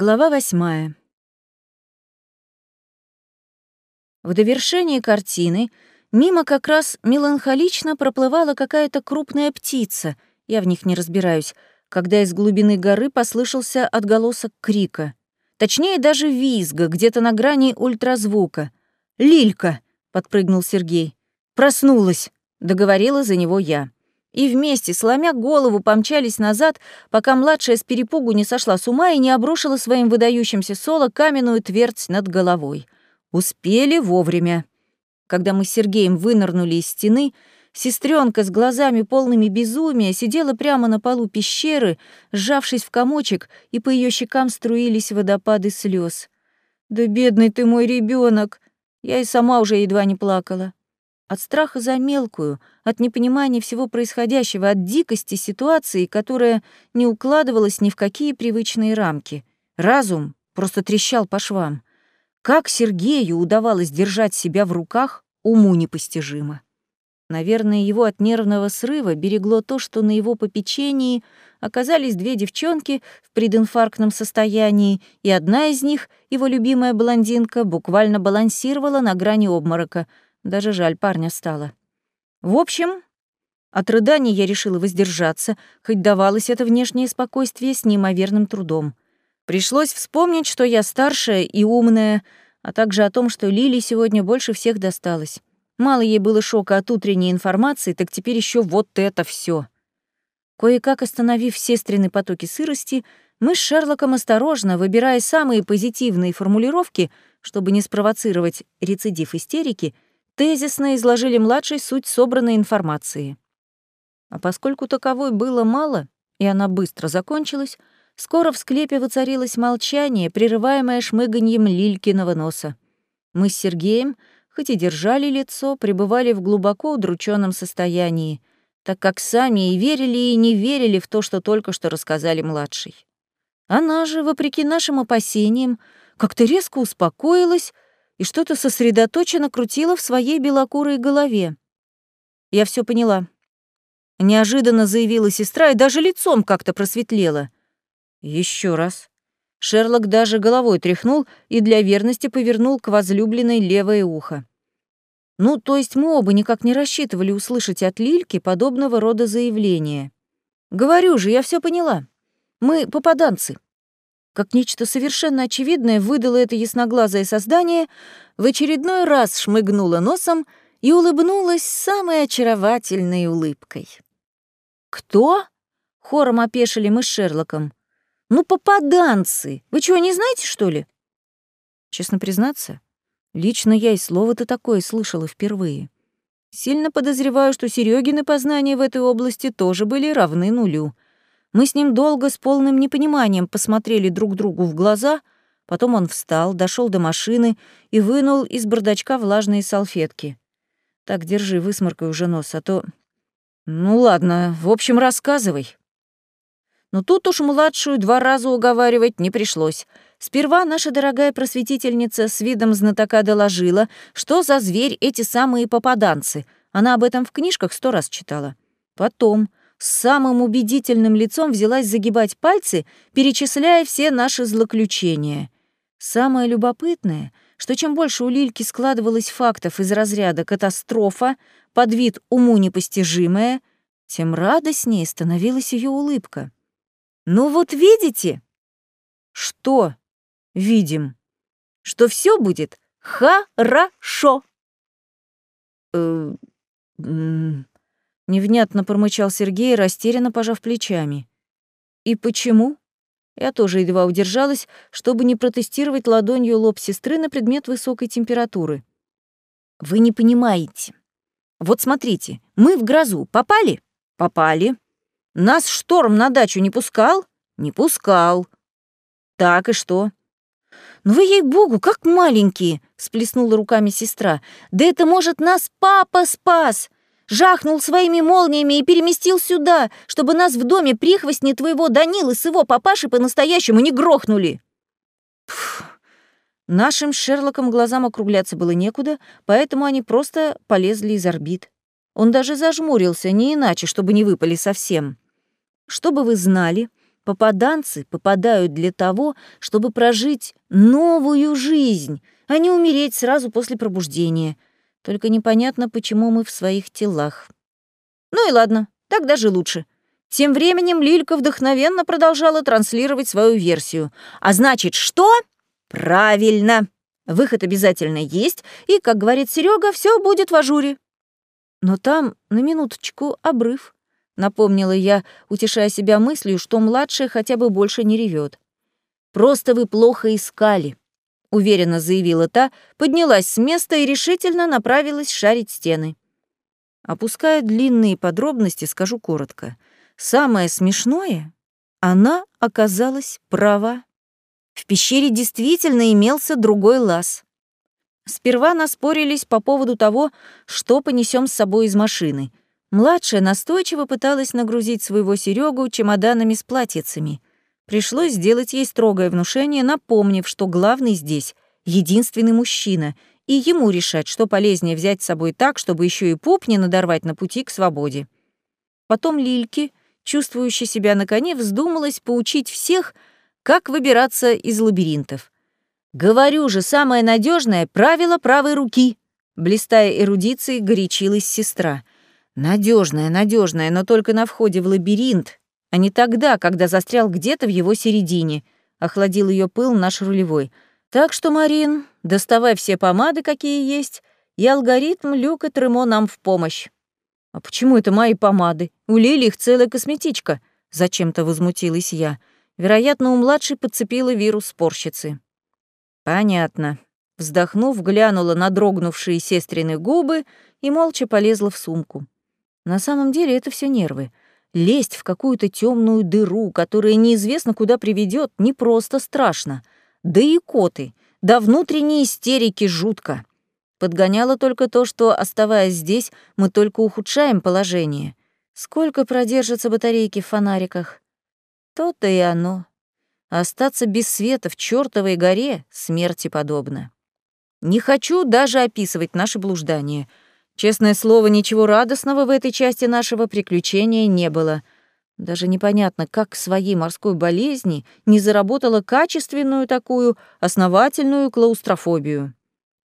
Глава восьмая. В довершении картины мимо как раз меланхолично проплывала какая-то крупная птица, я в них не разбираюсь, когда из глубины горы послышался отголосок крика. Точнее, даже визга, где-то на грани ультразвука. «Лилька!» — подпрыгнул Сергей. «Проснулась!» — договорила за него я и вместе, сломя голову, помчались назад, пока младшая с перепугу не сошла с ума и не обрушила своим выдающимся соло каменную твердь над головой. Успели вовремя. Когда мы с Сергеем вынырнули из стены, сестренка с глазами полными безумия сидела прямо на полу пещеры, сжавшись в комочек, и по ее щекам струились водопады слез. «Да бедный ты мой ребенок! Я и сама уже едва не плакала. От страха за мелкую, от непонимания всего происходящего, от дикости ситуации, которая не укладывалась ни в какие привычные рамки. Разум просто трещал по швам. Как Сергею удавалось держать себя в руках, уму непостижимо. Наверное, его от нервного срыва берегло то, что на его попечении оказались две девчонки в прединфарктном состоянии, и одна из них, его любимая блондинка, буквально балансировала на грани обморока — даже жаль парня стало. В общем, от рыданий я решила воздержаться, хоть давалось это внешнее спокойствие с неимоверным трудом. Пришлось вспомнить, что я старшая и умная, а также о том, что Лили сегодня больше всех досталось. Мало ей было шока от утренней информации, так теперь еще вот это все. Кое-как остановив сестрины потоки сырости, мы с Шерлоком осторожно, выбирая самые позитивные формулировки, чтобы не спровоцировать рецидив истерики, тезисно изложили младшей суть собранной информации. А поскольку таковой было мало, и она быстро закончилась, скоро в склепе воцарилось молчание, прерываемое шмыганьем Лилькиного носа. Мы с Сергеем, хоть и держали лицо, пребывали в глубоко удрученном состоянии, так как сами и верили, и не верили в то, что только что рассказали младший. Она же, вопреки нашим опасениям, как-то резко успокоилась и что-то сосредоточенно крутила в своей белокурой голове. Я все поняла. Неожиданно заявила сестра и даже лицом как-то просветлела. Еще раз. Шерлок даже головой тряхнул и для верности повернул к возлюбленной левое ухо. Ну, то есть мы оба никак не рассчитывали услышать от Лильки подобного рода заявления. Говорю же, я все поняла. Мы попаданцы как нечто совершенно очевидное выдало это ясноглазое создание, в очередной раз шмыгнула носом и улыбнулась самой очаровательной улыбкой. «Кто?» — хором опешили мы с Шерлоком. «Ну, попаданцы! Вы чего, не знаете, что ли?» Честно признаться, лично я и слово-то такое слышала впервые. Сильно подозреваю, что Серёгины познания в этой области тоже были равны нулю — мы с ним долго с полным непониманием посмотрели друг другу в глаза, потом он встал, дошел до машины и вынул из бардачка влажные салфетки. «Так, держи, высморкай уже нос, а то...» «Ну ладно, в общем, рассказывай». Но тут уж младшую два раза уговаривать не пришлось. Сперва наша дорогая просветительница с видом знатока доложила, что за зверь эти самые попаданцы. Она об этом в книжках сто раз читала. Потом с самым убедительным лицом взялась загибать пальцы, перечисляя все наши злоключения. Самое любопытное, что чем больше у Лильки складывалось фактов из разряда «катастрофа», под вид «уму непостижимое», тем радостнее становилась ее улыбка. «Ну вот видите?» «Что?» «Видим. Что все будет хорошо». «Э, Невнятно промычал Сергей, растерянно пожав плечами. «И почему?» Я тоже едва удержалась, чтобы не протестировать ладонью лоб сестры на предмет высокой температуры. «Вы не понимаете. Вот смотрите, мы в грозу попали? Попали. Нас шторм на дачу не пускал? Не пускал. Так и что?» «Ну вы, ей-богу, как маленькие!» — сплеснула руками сестра. «Да это, может, нас папа спас! Жахнул своими молниями и переместил сюда, чтобы нас в доме прихвостни твоего Данилы с его папашей по-настоящему не грохнули. Пф, нашим Шерлоком глазам округляться было некуда, поэтому они просто полезли из орбит. Он даже зажмурился, не иначе, чтобы не выпали совсем. Чтобы вы знали, Попаданцы попадают для того, чтобы прожить новую жизнь, а не умереть сразу после пробуждения. Только непонятно, почему мы в своих телах. Ну и ладно, так даже лучше. Тем временем Лилька вдохновенно продолжала транслировать свою версию. А значит, что? Правильно. Выход обязательно есть, и, как говорит Серега, все будет в ажуре. Но там, на минуточку, обрыв. Напомнила я, утешая себя мыслью, что младшая хотя бы больше не ревет. «Просто вы плохо искали», — уверенно заявила та, поднялась с места и решительно направилась шарить стены. Опуская длинные подробности, скажу коротко. Самое смешное — она оказалась права. В пещере действительно имелся другой лаз. Сперва наспорились по поводу того, что понесем с собой из машины. Младшая настойчиво пыталась нагрузить своего Серегу чемоданами с платьицами. Пришлось сделать ей строгое внушение, напомнив, что главный здесь — единственный мужчина, и ему решать, что полезнее взять с собой так, чтобы еще и пуп не надорвать на пути к свободе. Потом Лильке, чувствующая себя на коне, вздумалась поучить всех, как выбираться из лабиринтов — Говорю же, самое надежное правило правой руки. Блистая эрудицией, горячилась сестра. Надежная, надежная, но только на входе в лабиринт, а не тогда, когда застрял где-то в его середине. Охладил ее пыл наш рулевой. Так что, Марин, доставай все помады, какие есть, и алгоритм Люка Тремо нам в помощь. А почему это мои помады? У Лили их целая косметичка. Зачем-то возмутилась я. Вероятно, у младшей подцепила вирус спорщицы. Понятно. Вздохнув, глянула на дрогнувшие сестрины губы и молча полезла в сумку. На самом деле это все нервы. Лезть в какую-то темную дыру, которая неизвестно куда приведет, не просто страшно. Да и коты, да внутренние истерики жутко. Подгоняло только то, что, оставаясь здесь, мы только ухудшаем положение. Сколько продержатся батарейки в фонариках? То-то и оно. Остаться без света в чёртовой горе смерти подобно. Не хочу даже описывать наши блуждания. Честное слово, ничего радостного в этой части нашего приключения не было. Даже непонятно, как своей морской болезни не заработала качественную такую основательную клаустрофобию.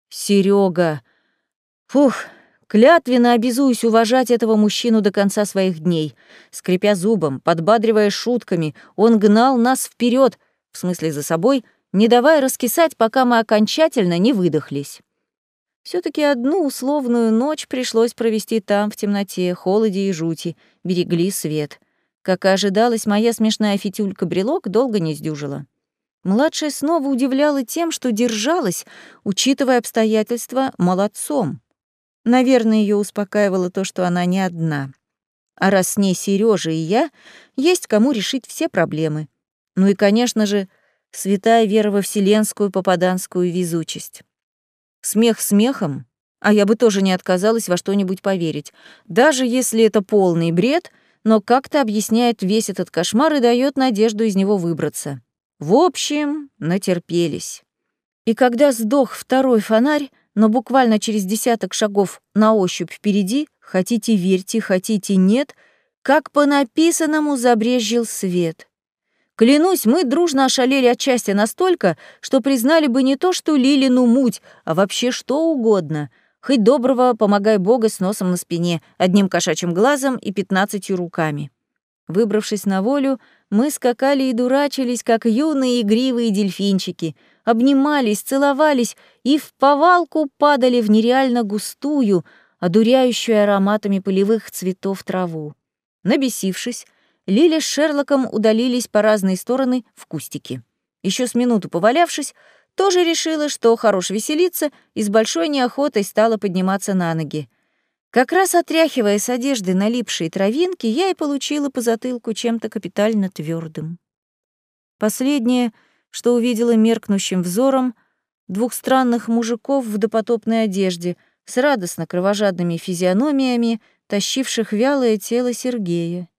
Серега, Фух, клятвенно обязуюсь уважать этого мужчину до конца своих дней. Скрипя зубом, подбадривая шутками, он гнал нас вперед, в смысле за собой, не давая раскисать, пока мы окончательно не выдохлись. Все таки одну условную ночь пришлось провести там, в темноте, холоде и жути, берегли свет. Как и ожидалось, моя смешная фитюлька-брелок долго не сдюжила. Младшая снова удивляла тем, что держалась, учитывая обстоятельства, молодцом. Наверное, ее успокаивало то, что она не одна. А раз с ней Сережа и я, есть кому решить все проблемы. Ну и, конечно же, святая вера во вселенскую попаданскую везучесть. Смех смехом, а я бы тоже не отказалась во что-нибудь поверить, даже если это полный бред, но как-то объясняет весь этот кошмар и дает надежду из него выбраться. В общем, натерпелись. И когда сдох второй фонарь, но буквально через десяток шагов на ощупь впереди, хотите верьте, хотите нет, как по написанному забрезжил свет. Клянусь, мы дружно ошалели от счастья настолько, что признали бы не то что Лилину муть, а вообще что угодно. Хоть доброго, помогай Бога с носом на спине, одним кошачьим глазом и пятнадцатью руками. Выбравшись на волю, мы скакали и дурачились, как юные игривые дельфинчики, обнимались, целовались и в повалку падали в нереально густую, одуряющую ароматами полевых цветов траву. Набесившись, Лили с Шерлоком удалились по разные стороны в кустики. Еще с минуту повалявшись, тоже решила, что хорош веселиться, и с большой неохотой стала подниматься на ноги. Как раз отряхивая с одежды налипшие травинки, я и получила по затылку чем-то капитально твердым. Последнее, что увидела меркнущим взором, двух странных мужиков в допотопной одежде с радостно кровожадными физиономиями, тащивших вялое тело Сергея.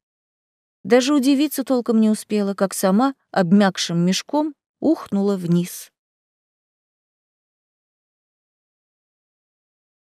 Даже удивиться толком не успела, как сама, обмякшим мешком, ухнула вниз.